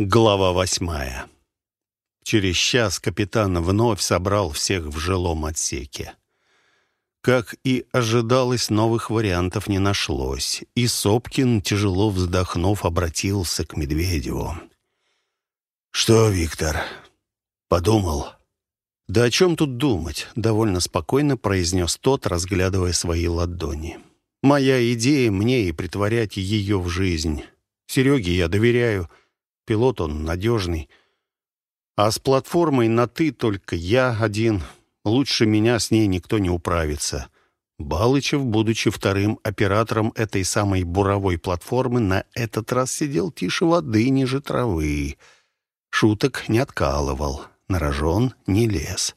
Глава восьмая. Через час капитан вновь собрал всех в жилом отсеке. Как и ожидалось, новых вариантов не нашлось, и Сопкин, тяжело вздохнув, обратился к Медведеву. «Что, Виктор, подумал?» «Да о чем тут думать?» — довольно спокойно произнес тот, разглядывая свои ладони. «Моя идея мне и притворять ее в жизнь. Сереге я доверяю». Пилот он надежный. А с платформой на «ты» только я один. Лучше меня с ней никто не управится. Балычев, будучи вторым оператором этой самой буровой платформы, на этот раз сидел тише воды, ниже травы. Шуток не откалывал, на рожон не лез.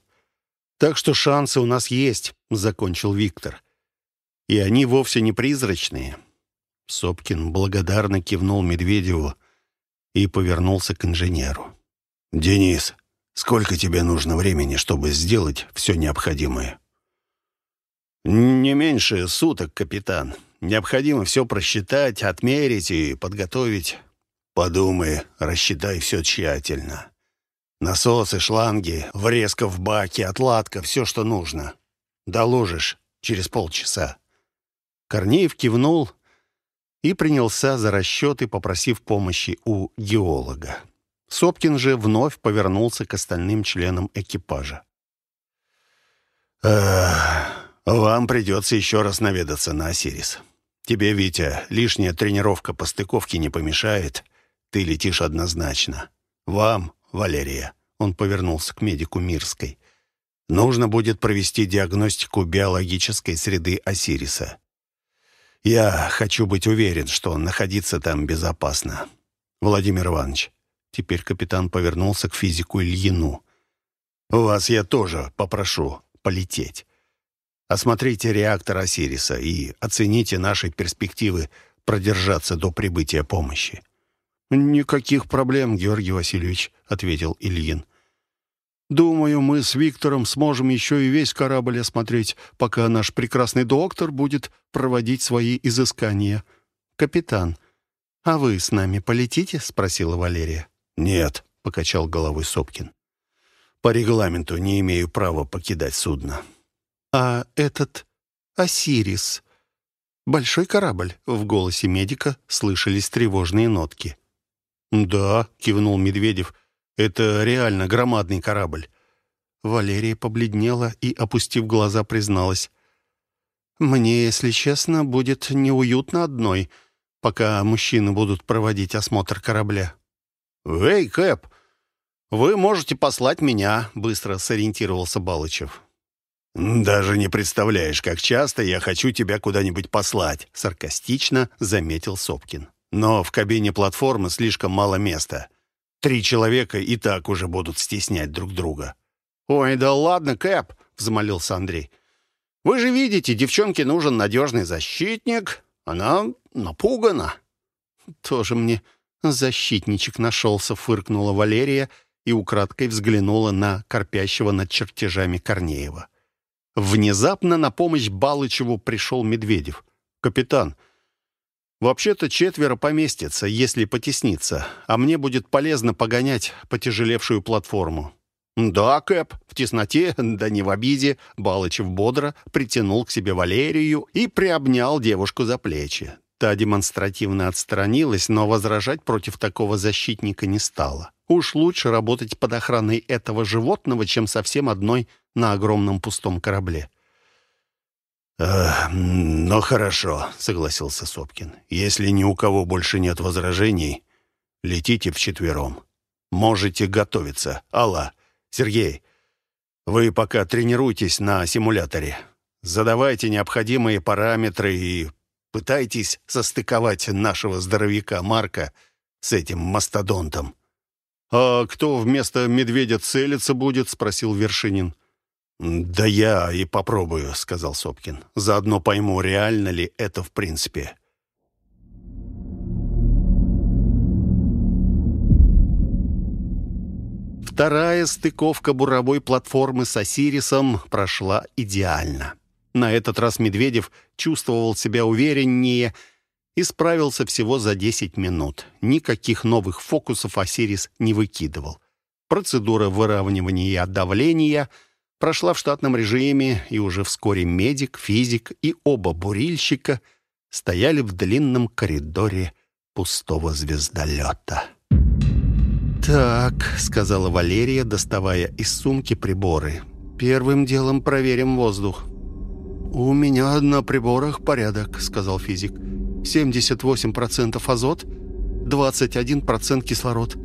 «Так что шансы у нас есть», — закончил Виктор. «И они вовсе не призрачные». Сопкин благодарно кивнул Медведеву, и повернулся к инженеру. «Денис, сколько тебе нужно времени, чтобы сделать все необходимое?» «Не меньше суток, капитан. Необходимо все просчитать, отмерить и подготовить». «Подумай, рассчитай все тщательно. Насосы, шланги, врезка в баке, отладка, все, что нужно. Доложишь через полчаса». Корнеев кивнул и принялся за расчеты, попросив помощи у геолога. Сопкин же вновь повернулся к остальным членам экипажа. «Вам придется еще раз наведаться на Осирис. Тебе, Витя, лишняя тренировка по стыковке не помешает. Ты летишь однозначно. Вам, Валерия». Он повернулся к медику Мирской. «Нужно будет провести диагностику биологической среды Осириса. Я хочу быть уверен, что находиться там безопасно. Владимир Иванович, теперь капитан повернулся к физику Ильину. Вас я тоже попрошу полететь. Осмотрите реактор Осириса и оцените наши перспективы продержаться до прибытия помощи. «Никаких проблем, Георгий Васильевич», — ответил Ильин. Думаю, мы с Виктором сможем еще и весь корабль осмотреть, пока наш прекрасный доктор будет проводить свои изыскания. Капитан, а вы с нами полетите?» — спросила Валерия. «Нет», — покачал головой Сопкин. «По регламенту не имею права покидать судно». «А этот Осирис...» «Большой корабль?» — в голосе медика слышались тревожные нотки. «Да», — кивнул Медведев, это реально громадный корабль». Валерия побледнела и, опустив глаза, призналась. «Мне, если честно, будет неуютно одной, пока мужчины будут проводить осмотр корабля». «Эй, Кэп, вы можете послать меня», — быстро сориентировался Балычев. «Даже не представляешь, как часто я хочу тебя куда-нибудь послать», — саркастично заметил Сопкин. «Но в кабине платформы слишком мало места. Три человека и так уже будут стеснять друг друга. «Ой, да ладно, Кэп!» — взмолился Андрей. «Вы же видите, девчонке нужен надежный защитник. Она напугана». «Тоже мне защитничек нашелся», — фыркнула Валерия и украдкой взглянула на корпящего над чертежами Корнеева. Внезапно на помощь Балычеву пришел Медведев. «Капитан, — Вообще-то четверо поместится, если потесниться, а мне будет полезно погонять потяжелевшую платформу». «Да, Кэп, в тесноте, да не в обиде», — Балычев бодро притянул к себе Валерию и приобнял девушку за плечи. Та демонстративно отстранилась, но возражать против такого защитника не стала. Уж лучше работать под охраной этого животного, чем совсем одной на огромном пустом корабле. «Ну хорошо», — согласился Сопкин. «Если ни у кого больше нет возражений, летите вчетвером. Можете готовиться. Алла, Сергей, вы пока тренируйтесь на симуляторе. Задавайте необходимые параметры и пытайтесь состыковать нашего здоровяка Марка с этим мастодонтом». «А кто вместо медведя целиться будет?» — спросил Вершинин. «Да я и попробую», — сказал Сопкин. «Заодно пойму, реально ли это в принципе». Вторая стыковка буровой платформы с Осирисом прошла идеально. На этот раз Медведев чувствовал себя увереннее и справился всего за 10 минут. Никаких новых фокусов Осирис не выкидывал. Процедура выравнивания давления прошла в штатном режиме, и уже вскоре медик, физик и оба бурильщика стояли в длинном коридоре пустого звездолета. «Так», — сказала Валерия, доставая из сумки приборы. «Первым делом проверим воздух». «У меня на приборах порядок», — сказал физик. «78% азот, 21% кислород.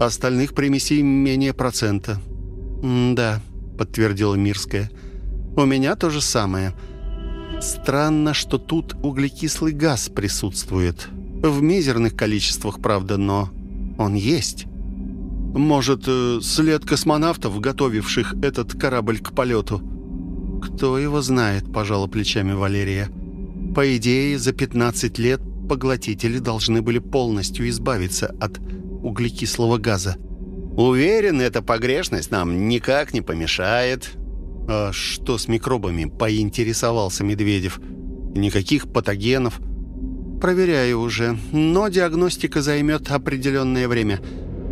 Остальных примесей менее процента». «Да», — подтвердила Мирская. «У меня то же самое. Странно, что тут углекислый газ присутствует. В мизерных количествах, правда, но он есть». Может, э, след космонавтов, готовивших этот корабль к полету? Кто его знает, пожала плечами Валерия. По идее, за 15 лет поглотители должны были полностью избавиться от углекислого газа. Уверен, эта погрешность нам никак не помешает. А что с микробами, поинтересовался Медведев. Никаких патогенов. Проверяю уже, но диагностика займет определенное время.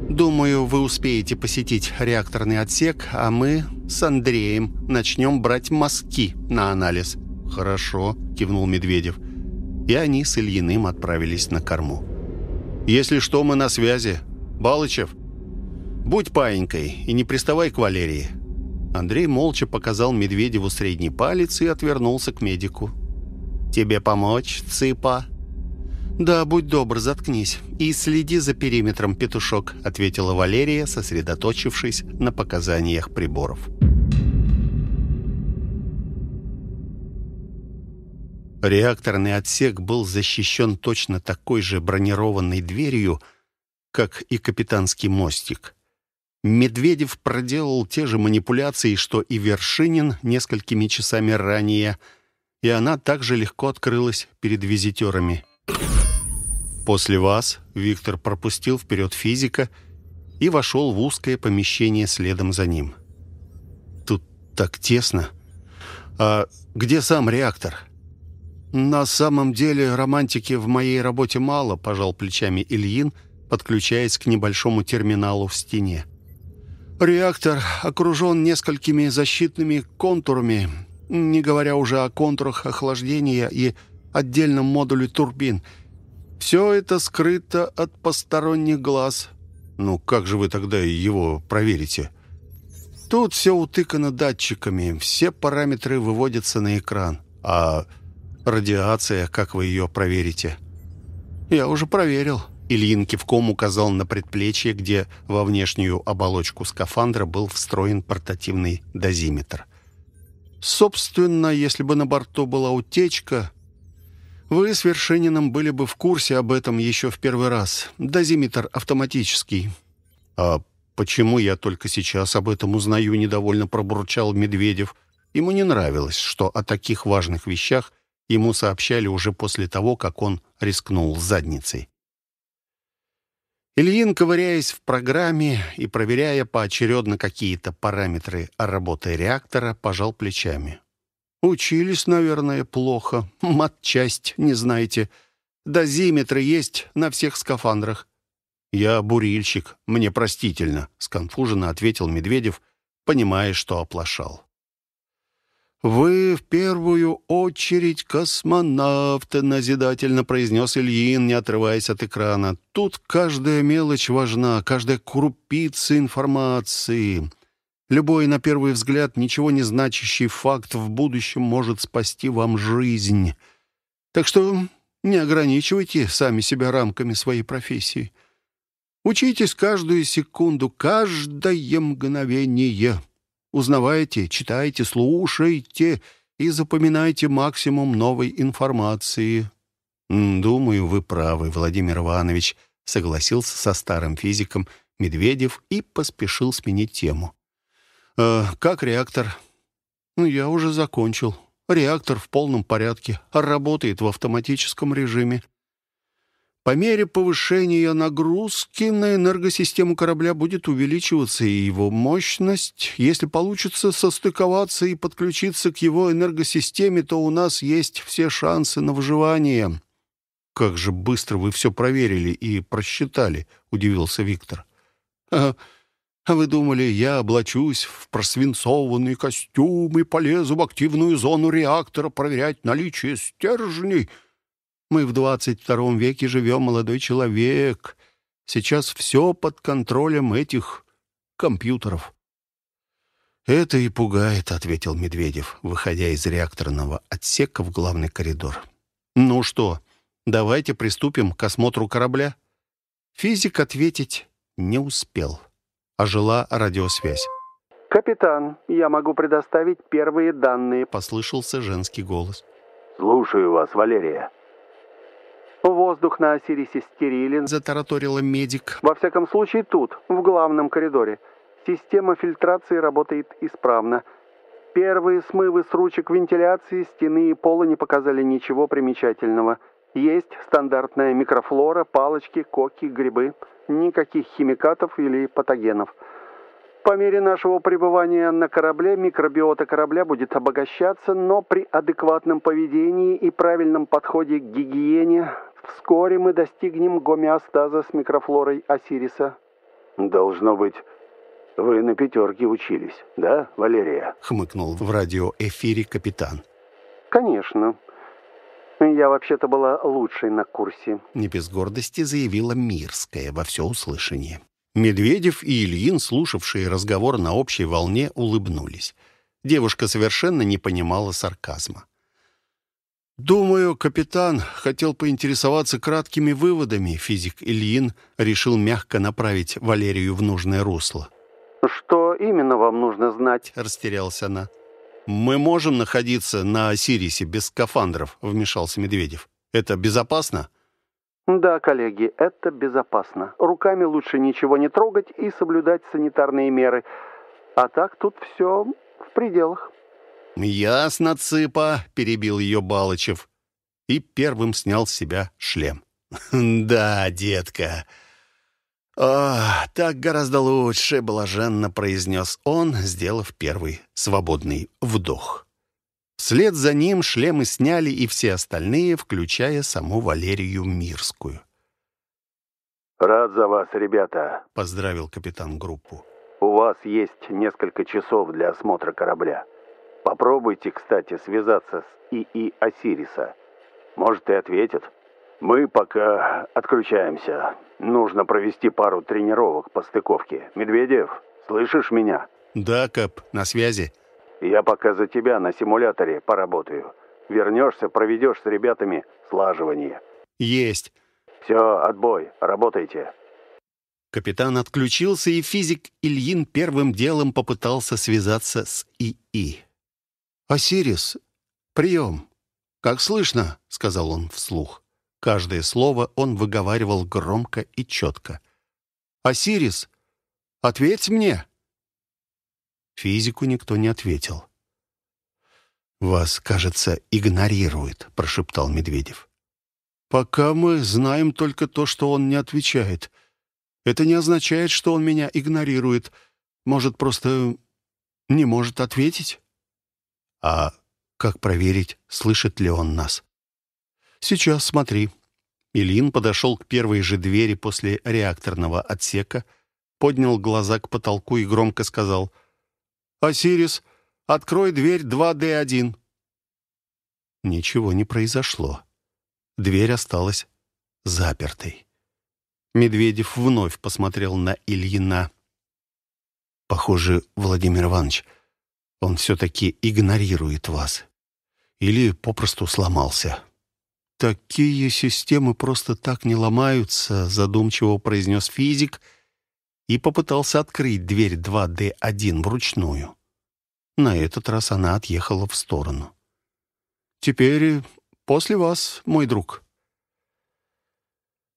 Думаю, вы успеете посетить реакторный отсек, а мы с Андреем начнем брать мазки на анализ». «Хорошо», — кивнул Медведев. И они с Ильиным отправились на корму. «Если что, мы на связи. Балычев, будь паинькой и не приставай к Валерии». Андрей молча показал Медведеву средний палец и отвернулся к медику. «Тебе помочь, цыпа?» «Да, будь добр, заткнись и следи за периметром, петушок», ответила Валерия, сосредоточившись на показаниях приборов. Реакторный отсек был защищен точно такой же бронированной дверью, как и капитанский мостик. Медведев проделал те же манипуляции, что и Вершинин несколькими часами ранее, и она также легко открылась перед визитерами. После вас Виктор пропустил вперед физика и вошел в узкое помещение следом за ним. Тут так тесно. А где сам реактор? На самом деле романтики в моей работе мало, пожал плечами Ильин, подключаясь к небольшому терминалу в стене. Реактор окружен несколькими защитными контурами, не говоря уже о контурах охлаждения и отдельном модуле турбин – все это скрыто от посторонних глаз. Ну, как же вы тогда его проверите? Тут все утыкано датчиками, все параметры выводятся на экран. А радиация, как вы ее проверите? Я уже проверил. Ильин кивком указал на предплечье, где во внешнюю оболочку скафандра был встроен портативный дозиметр. Собственно, если бы на борту была утечка, вы с Вершининым были бы в курсе об этом еще в первый раз. Дозиметр автоматический». «А почему я только сейчас об этом узнаю?» — недовольно пробурчал Медведев. Ему не нравилось, что о таких важных вещах ему сообщали уже после того, как он рискнул задницей. Ильин, ковыряясь в программе и проверяя поочередно какие-то параметры работы реактора, пожал плечами. Учились, наверное, плохо. Матчасть не знаете. Дозиметры есть на всех скафандрах. Я бурильщик, мне простительно, сконфуженно ответил Медведев, понимая, что оплошал. «Вы в первую очередь космонавты», — назидательно произнес Ильин, не отрываясь от экрана. «Тут каждая мелочь важна, каждая крупица информации. Любой, на первый взгляд, ничего не значащий факт в будущем может спасти вам жизнь. Так что не ограничивайте сами себя рамками своей профессии. Учитесь каждую секунду, каждое мгновение. Узнавайте, читайте, слушайте и запоминайте максимум новой информации. «Думаю, вы правы, Владимир Иванович», — согласился со старым физиком Медведев и поспешил сменить тему. «Э, «Как реактор?» «Ну, я уже закончил. Реактор в полном порядке, работает в автоматическом режиме. По мере повышения нагрузки на энергосистему корабля будет увеличиваться и его мощность. Если получится состыковаться и подключиться к его энергосистеме, то у нас есть все шансы на выживание». как же быстро вы все проверили и просчитали», — удивился Виктор. «А, а вы думали, я облачусь в просвинцованный костюм и полезу в активную зону реактора проверять наличие стержней? Мы в двадцать втором веке живем, молодой человек. Сейчас все под контролем этих компьютеров». «Это и пугает», — ответил Медведев, выходя из реакторного отсека в главный коридор. «Ну что, давайте приступим к осмотру корабля?» Физик ответить не успел. Ожила радиосвязь. «Капитан, я могу предоставить первые данные», — послышался женский голос. «Слушаю вас, Валерия». «Воздух на Осирисе стерилен», — затараторила медик. «Во всяком случае тут, в главном коридоре. Система фильтрации работает исправно. Первые смывы с ручек вентиляции, стены и пола не показали ничего примечательного. Есть стандартная микрофлора, палочки, коки, грибы. Никаких химикатов или патогенов. По мере нашего пребывания на корабле микробиота корабля будет обогащаться, но при адекватном поведении и правильном подходе к гигиене вскоре мы достигнем гомеостаза с микрофлорой Осириса. Должно быть, «Вы на пятерке учились, да, Валерия?» — хмыкнул в радиоэфире капитан. «Конечно. Я вообще-то была лучшей на курсе», — не без гордости заявила Мирская во всеуслышание. Медведев и Ильин, слушавшие разговор на общей волне, улыбнулись. Девушка совершенно не понимала сарказма. «Думаю, капитан хотел поинтересоваться краткими выводами», физик Ильин решил мягко направить Валерию в нужное русло. «Что именно вам нужно знать?» — растерялась она. «Мы можем находиться на Осирисе без скафандров», — вмешался Медведев. «Это безопасно?» «Да, коллеги, это безопасно. Руками лучше ничего не трогать и соблюдать санитарные меры. А так тут все в пределах». «Ясно, цыпа», — перебил ее Балычев. И первым снял с себя шлем. «Да, детка, «О, так гораздо лучше», — блаженно произнес он, сделав первый свободный вдох. Вслед за ним шлемы сняли и все остальные, включая саму Валерию Мирскую. «Рад за вас, ребята», — поздравил капитан группу. «У вас есть несколько часов для осмотра корабля. Попробуйте, кстати, связаться с ИИ Осириса. Может, и ответят». Мы пока отключаемся. Нужно провести пару тренировок по стыковке. Медведев, слышишь меня? Да, Кэп, на связи. Я пока за тебя на симуляторе поработаю. Вернешься, проведешь с ребятами слаживание. Есть. Все, отбой, работайте. Капитан отключился, и физик Ильин первым делом попытался связаться с ИИ. «Осирис, прием. Как слышно?» — сказал он вслух. Каждое слово он выговаривал громко и четко. «Осирис, ответь мне!» Физику никто не ответил. «Вас, кажется, игнорирует», — прошептал Медведев. «Пока мы знаем только то, что он не отвечает. Это не означает, что он меня игнорирует. Может, просто не может ответить?» «А как проверить, слышит ли он нас?» «Сейчас смотри». Ильин подошел к первой же двери после реакторного отсека, поднял глаза к потолку и громко сказал «Осирис, открой дверь 2D1». Ничего не произошло. Дверь осталась запертой. Медведев вновь посмотрел на Ильина. «Похоже, Владимир Иванович, он все-таки игнорирует вас. Или попросту сломался. «Такие системы просто так не ломаются», — задумчиво произнес физик и попытался открыть дверь 2D1 вручную. На этот раз она отъехала в сторону. «Теперь после вас, мой друг».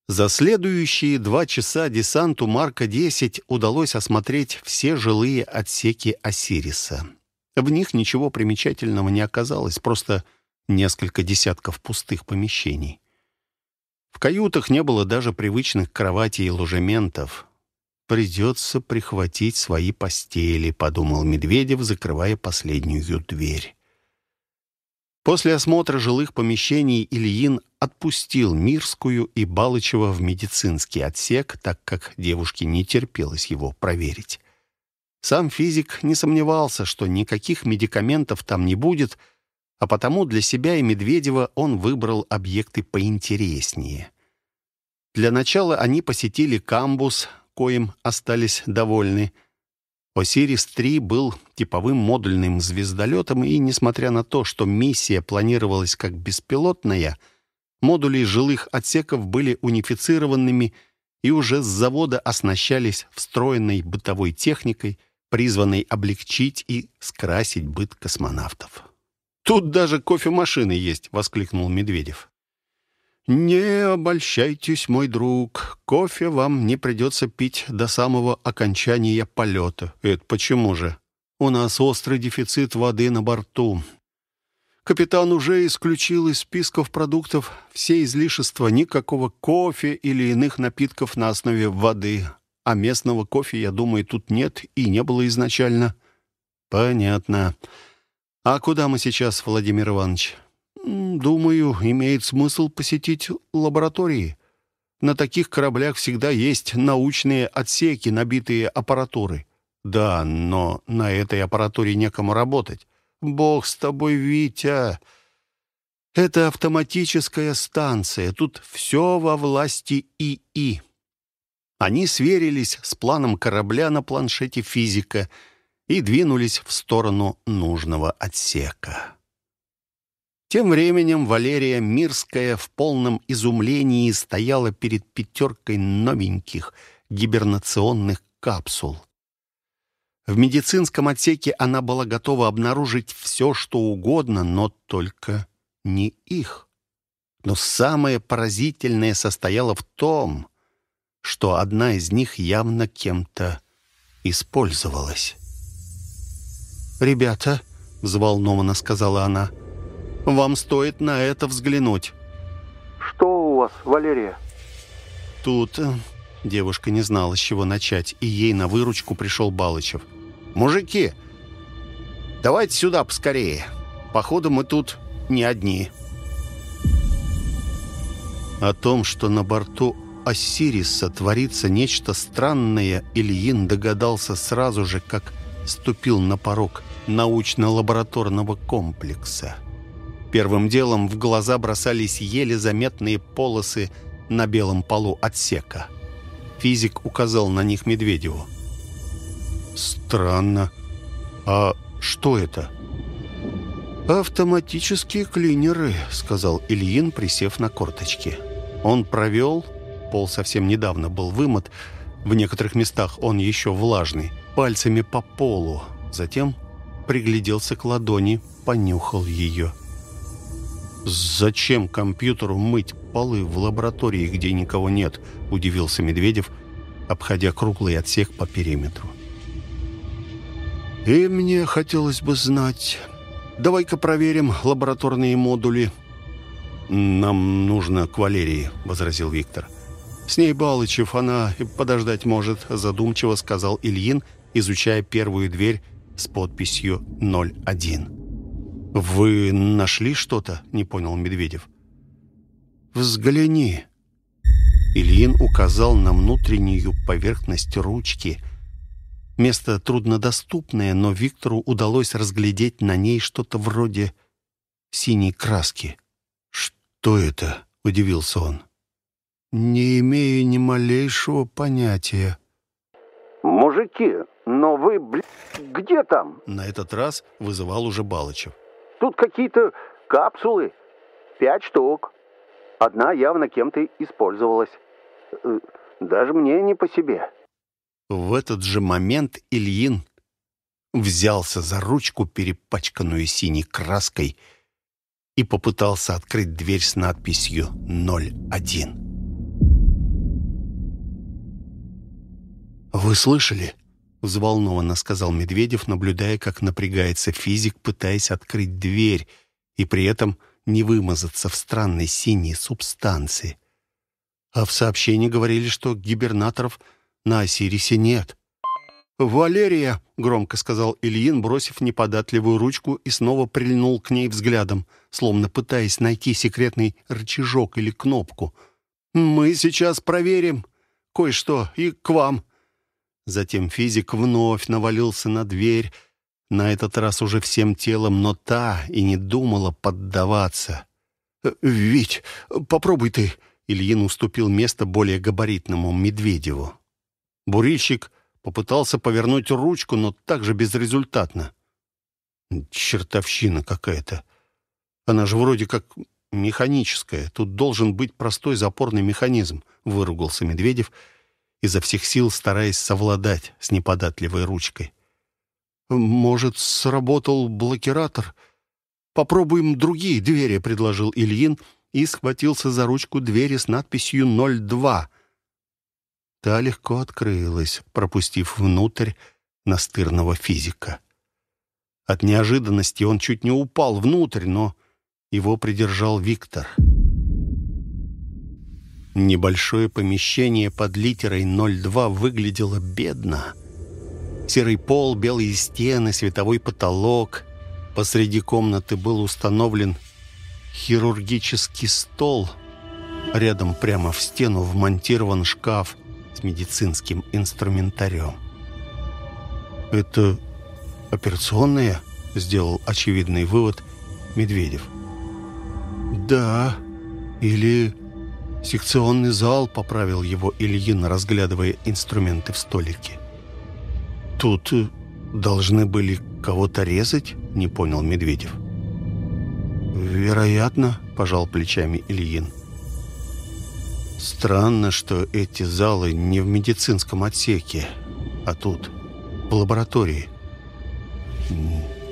За следующие два часа десанту Марка-10 удалось осмотреть все жилые отсеки Осириса. В них ничего примечательного не оказалось, просто несколько десятков пустых помещений. В каютах не было даже привычных кроватей и ложементов. «Придется прихватить свои постели», — подумал Медведев, закрывая последнюю дверь. После осмотра жилых помещений Ильин отпустил Мирскую и Балычева в медицинский отсек, так как девушке не терпелось его проверить. Сам физик не сомневался, что никаких медикаментов там не будет, а потому для себя и Медведева он выбрал объекты поинтереснее. Для начала они посетили камбус, коим остались довольны. «Осирис-3» был типовым модульным звездолетом, и, несмотря на то, что миссия планировалась как беспилотная, модули жилых отсеков были унифицированными и уже с завода оснащались встроенной бытовой техникой, призванной облегчить и скрасить быт космонавтов. «Тут даже кофемашины есть!» — воскликнул Медведев. «Не обольщайтесь, мой друг. Кофе вам не придется пить до самого окончания полета. Это почему же? У нас острый дефицит воды на борту. Капитан уже исключил из списков продуктов все излишества, никакого кофе или иных напитков на основе воды. А местного кофе, я думаю, тут нет и не было изначально». «Понятно. А куда мы сейчас, Владимир Иванович?» «Думаю, имеет смысл посетить лаборатории. На таких кораблях всегда есть научные отсеки, набитые аппаратурой». «Да, но на этой аппаратуре некому работать». «Бог с тобой, Витя!» «Это автоматическая станция. Тут все во власти ИИ». Они сверились с планом корабля на планшете физика и двинулись в сторону нужного отсека. Тем временем Валерия Мирская в полном изумлении стояла перед пятеркой новеньких гибернационных капсул. В медицинском отсеке она была готова обнаружить все, что угодно, но только не их. Но самое поразительное состояло в том, что одна из них явно кем-то использовалась. «Ребята», — взволнованно сказала она, — вам стоит на это взглянуть». «Что у вас, Валерия?» «Тут...» э, Девушка не знала, с чего начать, и ей на выручку пришел Балычев. «Мужики, давайте сюда поскорее. Походу, мы тут не одни». О том, что на борту Осириса творится нечто странное, Ильин догадался сразу же, как ступил на порог научно-лабораторного комплекса. Первым делом в глаза бросались еле заметные полосы на белом полу отсека. Физик указал на них Медведеву. «Странно. А что это?» «Автоматические клинеры», — сказал Ильин, присев на корточки. Он провел, пол совсем недавно был вымыт, в некоторых местах он еще влажный, пальцами по полу. Затем пригляделся к ладони, понюхал ее. «Зачем компьютеру мыть полы в лаборатории, где никого нет?» – удивился Медведев, обходя круглый отсек по периметру. «И мне хотелось бы знать. Давай-ка проверим лабораторные модули». «Нам нужно к Валерии», — возразил Виктор. «С ней Балычев, она подождать может», — задумчиво сказал Ильин, изучая первую дверь с подписью «01». «Вы нашли что-то?» — не понял Медведев. «Взгляни». Ильин указал на внутреннюю поверхность ручки. Место труднодоступное, но Виктору удалось разглядеть на ней что-то вроде синей краски. «Что это?» — удивился он. «Не имею ни малейшего понятия». «Мужики, но вы, блядь, где там?» На этот раз вызывал уже Балычев. Тут какие-то капсулы. Пять штук. Одна явно кем-то использовалась. Э, даже мне не по себе. В этот же момент Ильин взялся за ручку, перепачканную синей краской, и попытался открыть дверь с надписью «01». «Вы слышали?» — взволнованно сказал Медведев, наблюдая, как напрягается физик, пытаясь открыть дверь и при этом не вымазаться в странной синей субстанции. А в сообщении говорили, что гибернаторов на Осирисе нет. «Валерия!» — громко сказал Ильин, бросив неподатливую ручку и снова прильнул к ней взглядом, словно пытаясь найти секретный рычажок или кнопку. «Мы сейчас проверим кое-что и к вам». Затем физик вновь навалился на дверь, на этот раз уже всем телом, но та и не думала поддаваться. «Э, «Вить, попробуй ты!» Ильин уступил место более габаритному Медведеву. Бурильщик Попытался повернуть ручку, но также безрезультатно. Чертовщина какая-то. Она же вроде как механическая. Тут должен быть простой запорный механизм, выругался Медведев, изо всех сил стараясь совладать с неподатливой ручкой. «Может, сработал блокиратор? Попробуем другие двери», — предложил Ильин и схватился за ручку двери с надписью «02». Та легко открылась, пропустив внутрь настырного физика. От неожиданности он чуть не упал внутрь, но его придержал Виктор. Небольшое помещение под литерой 02 выглядело бедно. Серый пол, белые стены, световой потолок. Посреди комнаты был установлен хирургический стол. Рядом прямо в стену вмонтирован шкаф с медицинским инструментарем. «Это операционная?» — сделал очевидный вывод Медведев. «Да, или секционный зал», — поправил его Ильин, разглядывая инструменты в столике. «Тут э, должны были кого-то резать?» — не понял Медведев. «Вероятно», — пожал плечами Ильин. Странно, что эти залы не в медицинском отсеке, а тут, в лаборатории.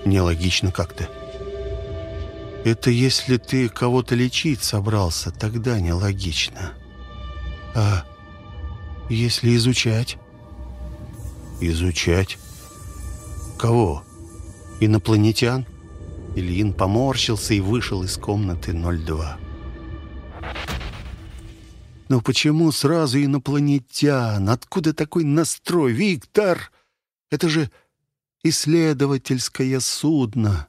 Нелогично как-то. Это если ты кого-то лечить собрался, тогда нелогично. А если изучать? Изучать? Кого? Инопланетян? Ильин поморщился и вышел из комнаты 02. Но почему сразу инопланетян? Откуда такой настрой? Виктор, это же исследовательское судно.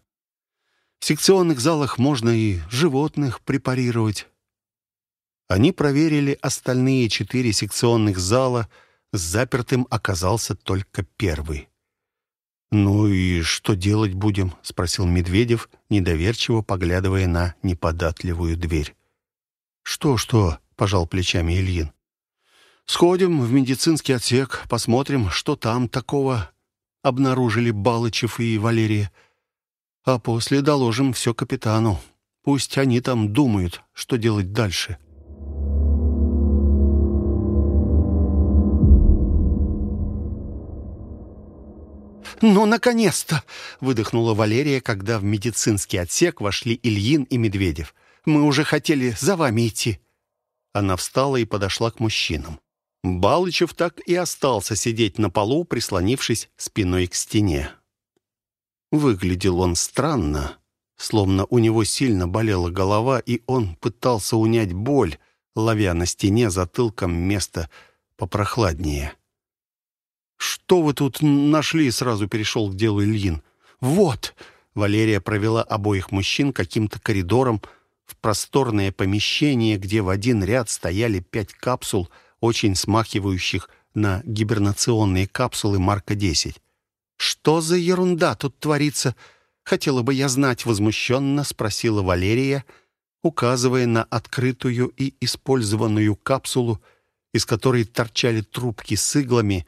В секционных залах можно и животных препарировать. Они проверили остальные четыре секционных зала. Запертым оказался только первый. «Ну и что делать будем?» — спросил Медведев, недоверчиво поглядывая на неподатливую дверь. «Что-что?» пожал плечами Ильин. «Сходим в медицинский отсек, посмотрим, что там такого обнаружили Балычев и Валерия. А после доложим все капитану. Пусть они там думают, что делать дальше». «Ну, наконец-то!» — выдохнула Валерия, когда в медицинский отсек вошли Ильин и Медведев. «Мы уже хотели за вами идти». Она встала и подошла к мужчинам. Балычев так и остался сидеть на полу, прислонившись спиной к стене. Выглядел он странно, словно у него сильно болела голова, и он пытался унять боль, ловя на стене затылком место попрохладнее. «Что вы тут нашли?» — сразу перешел к делу Ильин. «Вот!» — Валерия провела обоих мужчин каким-то коридором, в просторное помещение, где в один ряд стояли пять капсул, очень смахивающих на гибернационные капсулы Марка-10. «Что за ерунда тут творится?» «Хотела бы я знать», — возмущенно спросила Валерия, указывая на открытую и использованную капсулу, из которой торчали трубки с иглами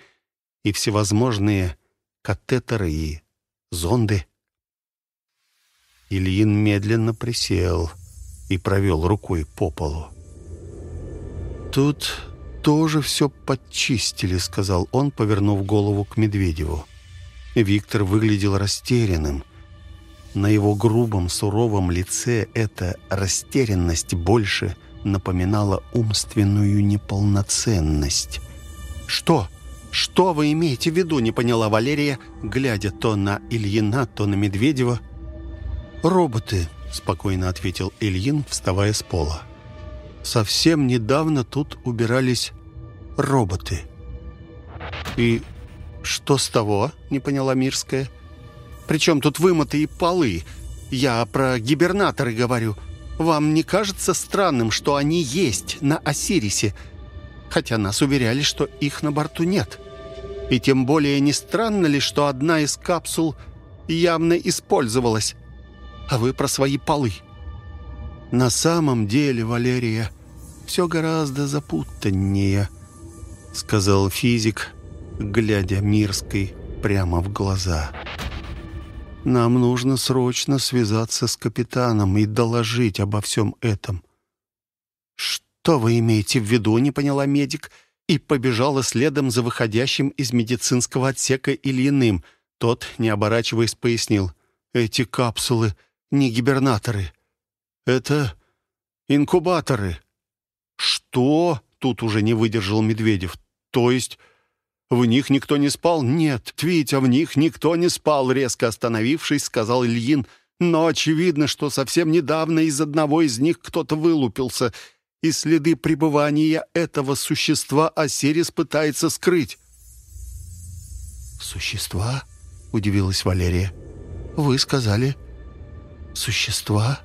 и всевозможные катетеры и зонды. Ильин медленно присел — и провел рукой по полу. «Тут тоже все подчистили», — сказал он, повернув голову к Медведеву. Виктор выглядел растерянным. На его грубом, суровом лице эта растерянность больше напоминала умственную неполноценность. «Что? Что вы имеете в виду?» — не поняла Валерия, глядя то на Ильина, то на Медведева. «Роботы», спокойно ответил Ильин, вставая с пола. Совсем недавно тут убирались роботы. И «Что с того?» — не поняла Мирская. «Причем тут вымытые полы? Я про гибернаторы говорю. Вам не кажется странным, что они есть на Осирисе, хотя нас уверяли, что их на борту нет? И тем более не странно ли, что одна из капсул явно использовалась? А вы про свои полы?» «На самом деле, Валерия, все гораздо запутаннее», — сказал физик, глядя Мирской прямо в глаза. «Нам нужно срочно связаться с капитаном и доложить обо всем этом». «Что вы имеете в виду?» — не поняла медик и побежала следом за выходящим из медицинского отсека Ильиным. Тот, не оборачиваясь, пояснил. «Эти капсулы не гибернаторы. Это инкубаторы». «Что?» — тут уже не выдержал Медведев. «То есть в них никто не спал?» «Нет, Витя, в них никто не спал», — резко остановившись, сказал Ильин. «Но очевидно, что совсем недавно из одного из них кто-то вылупился, и следы пребывания этого существа Осирис пытается скрыть». «Существа?» — удивилась Валерия. «Вы сказали, существа?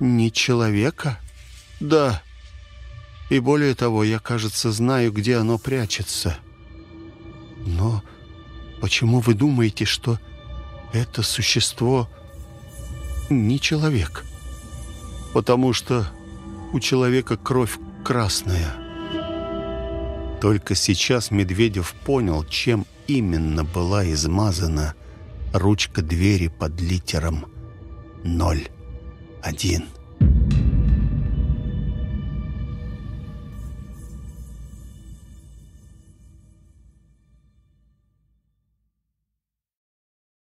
Не человека?» «Да. И более того, я, кажется, знаю, где оно прячется». Но почему вы думаете, что это существо не человек? Потому что у человека кровь красная. Только сейчас Медведев понял, чем именно была измазана ручка двери под литером 01.